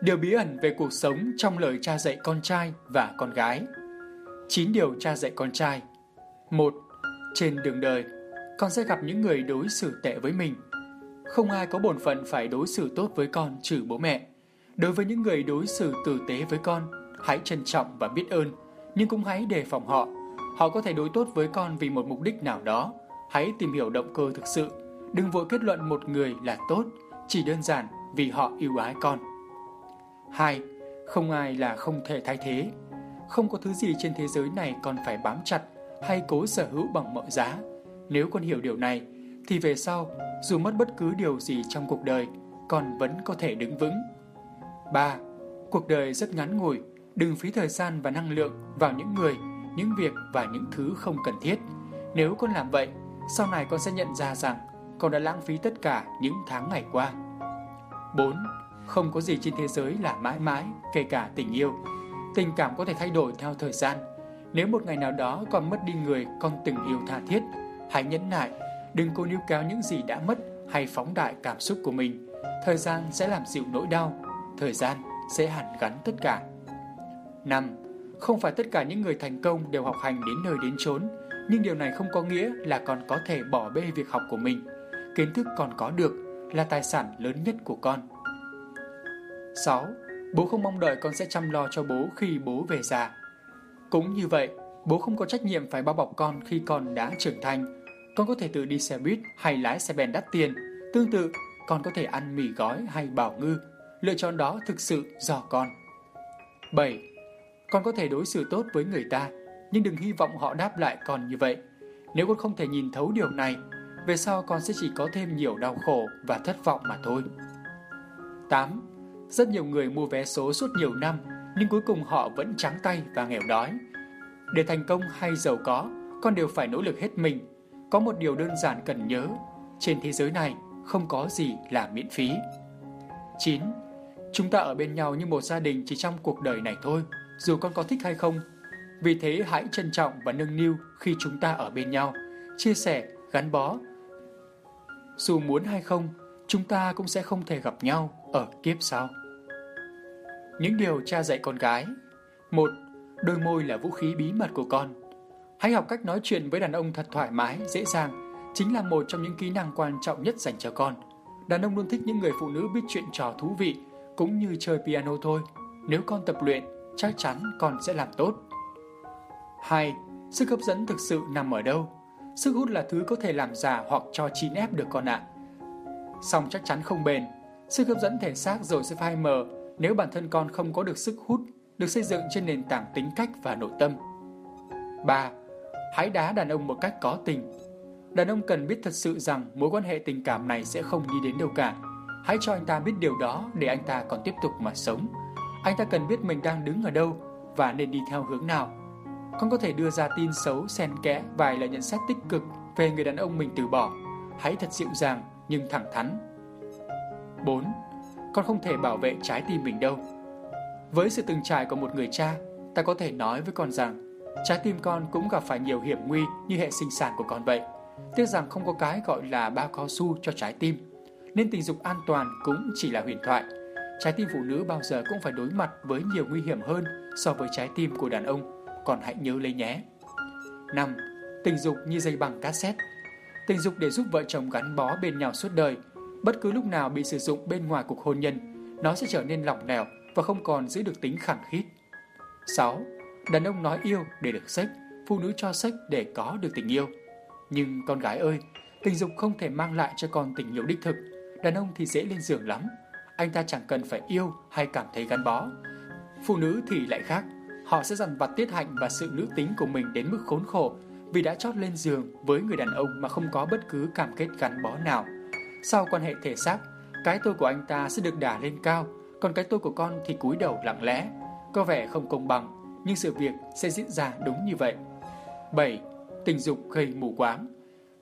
Điều bí ẩn về cuộc sống trong lời cha dạy con trai và con gái. 9 điều cha dạy con trai. 1. Trên đường đời, con sẽ gặp những người đối xử tệ với mình. Không ai có bổn phận phải đối xử tốt với con trừ bố mẹ. Đối với những người đối xử tử tế với con, hãy trân trọng và biết ơn, nhưng cũng hãy đề phòng họ. Họ có thể đối tốt với con vì một mục đích nào đó. Hãy tìm hiểu động cơ thực sự. Đừng vội kết luận một người là tốt, chỉ đơn giản vì họ yêu ái con. 2. Không ai là không thể thay thế. Không có thứ gì trên thế giới này còn phải bám chặt hay cố sở hữu bằng mọi giá. Nếu con hiểu điều này, thì về sau, dù mất bất cứ điều gì trong cuộc đời, con vẫn có thể đứng vững. 3. Cuộc đời rất ngắn ngủi, đừng phí thời gian và năng lượng vào những người, những việc và những thứ không cần thiết. Nếu con làm vậy, sau này con sẽ nhận ra rằng con đã lãng phí tất cả những tháng ngày qua. 4. Không có gì trên thế giới là mãi mãi, kể cả tình yêu. Tình cảm có thể thay đổi theo thời gian. Nếu một ngày nào đó con mất đi người con từng yêu tha thiết, hãy nhẫn nại, đừng cố níu kéo những gì đã mất hay phóng đại cảm xúc của mình. Thời gian sẽ làm dịu nỗi đau, thời gian sẽ hàn gắn tất cả. 5. Không phải tất cả những người thành công đều học hành đến nơi đến chốn, nhưng điều này không có nghĩa là con có thể bỏ bê việc học của mình. Kiến thức còn có được là tài sản lớn nhất của con. 6. Bố không mong đợi con sẽ chăm lo cho bố khi bố về già. Cũng như vậy, bố không có trách nhiệm phải bao bọc con khi con đã trưởng thành. Con có thể tự đi xe buýt hay lái xe ben đắt tiền. Tương tự, con có thể ăn mì gói hay bảo ngư. Lựa chọn đó thực sự do con. 7. Con có thể đối xử tốt với người ta, nhưng đừng hy vọng họ đáp lại con như vậy. Nếu con không thể nhìn thấu điều này, về sau con sẽ chỉ có thêm nhiều đau khổ và thất vọng mà thôi. 8. Rất nhiều người mua vé số suốt nhiều năm, nhưng cuối cùng họ vẫn trắng tay và nghèo đói. Để thành công hay giàu có, con đều phải nỗ lực hết mình. Có một điều đơn giản cần nhớ, trên thế giới này không có gì là miễn phí. 9. Chúng ta ở bên nhau như một gia đình chỉ trong cuộc đời này thôi, dù con có thích hay không. Vì thế hãy trân trọng và nâng niu khi chúng ta ở bên nhau, chia sẻ, gắn bó. Dù muốn hay không, chúng ta cũng sẽ không thể gặp nhau ở kiếp sau. Những điều cha dạy con gái một Đôi môi là vũ khí bí mật của con Hãy học cách nói chuyện với đàn ông thật thoải mái, dễ dàng Chính là một trong những kỹ năng quan trọng nhất dành cho con Đàn ông luôn thích những người phụ nữ biết chuyện trò thú vị Cũng như chơi piano thôi Nếu con tập luyện, chắc chắn con sẽ làm tốt 2. Sức hấp dẫn thực sự nằm ở đâu? Sức hút là thứ có thể làm giả hoặc cho chín ép được con ạ. Song chắc chắn không bền. Sức hấp dẫn thể xác rồi sẽ phai mờ nếu bản thân con không có được sức hút, được xây dựng trên nền tảng tính cách và nội tâm. 3. Hãy đá đàn ông một cách có tình. Đàn ông cần biết thật sự rằng mối quan hệ tình cảm này sẽ không đi đến đâu cả. Hãy cho anh ta biết điều đó để anh ta còn tiếp tục mà sống. Anh ta cần biết mình đang đứng ở đâu và nên đi theo hướng nào. Con có thể đưa ra tin xấu, xen kẽ, vài lời nhận xét tích cực về người đàn ông mình từ bỏ. Hãy thật dịu dàng nhưng thẳng thắn. 4 con không thể bảo vệ trái tim mình đâu. Với sự từng trải của một người cha, ta có thể nói với con rằng trái tim con cũng gặp phải nhiều hiểm nguy như hệ sinh sản của con vậy. Tiếc rằng không có cái gọi là bao cao su cho trái tim, nên tình dục an toàn cũng chỉ là huyền thoại. Trái tim phụ nữ bao giờ cũng phải đối mặt với nhiều nguy hiểm hơn so với trái tim của đàn ông, còn hãy nhớ lấy nhé. 5. Tình dục như dây bằng cassette Tình dục để giúp vợ chồng gắn bó bên nhau suốt đời – bất cứ lúc nào bị sử dụng bên ngoài cuộc hôn nhân, nó sẽ trở nên lỏng lẻo và không còn giữ được tính khẳng khít. 6. Đàn ông nói yêu để được sách, phụ nữ cho sách để có được tình yêu. Nhưng con gái ơi, tình dục không thể mang lại cho con tình yêu đích thực. Đàn ông thì dễ lên giường lắm. Anh ta chẳng cần phải yêu hay cảm thấy gắn bó. Phụ nữ thì lại khác. Họ sẽ dằn vặt tiết hạnh và sự nữ tính của mình đến mức khốn khổ vì đã chót lên giường với người đàn ông mà không có bất cứ cảm kết gắn bó nào. Sau quan hệ thể xác, cái tôi của anh ta sẽ được đả lên cao, còn cái tôi của con thì cúi đầu lặng lẽ. Có vẻ không công bằng, nhưng sự việc sẽ diễn ra đúng như vậy. 7. Tình dục gây mù quáng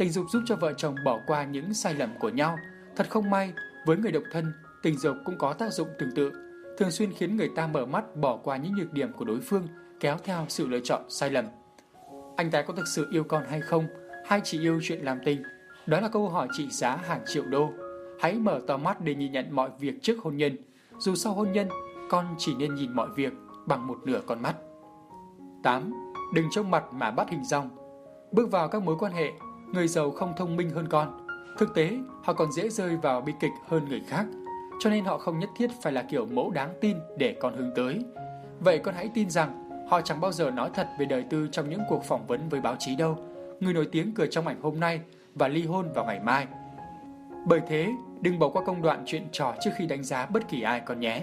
Tình dục giúp cho vợ chồng bỏ qua những sai lầm của nhau. Thật không may, với người độc thân, tình dục cũng có tác dụng tương tự, thường xuyên khiến người ta mở mắt bỏ qua những nhược điểm của đối phương, kéo theo sự lựa chọn sai lầm. Anh ta có thực sự yêu con hay không, hay chỉ yêu chuyện làm tình, đó là câu hỏi trị giá hàng triệu đô. Hãy mở to mắt để nhìn nhận mọi việc trước hôn nhân. dù sau hôn nhân, con chỉ nên nhìn mọi việc bằng một nửa con mắt. 8. Đừng trông mặt mà bắt hình dong. Bước vào các mối quan hệ, người giàu không thông minh hơn con. Thực tế, họ còn dễ rơi vào bi kịch hơn người khác, cho nên họ không nhất thiết phải là kiểu mẫu đáng tin để con hướng tới. Vậy con hãy tin rằng họ chẳng bao giờ nói thật về đời tư trong những cuộc phỏng vấn với báo chí đâu. Người nổi tiếng cười trong ảnh hôm nay và ly hôn vào ngày mai. Bởi thế, đừng bỏ qua công đoạn chuyện trò trước khi đánh giá bất kỳ ai con nhé.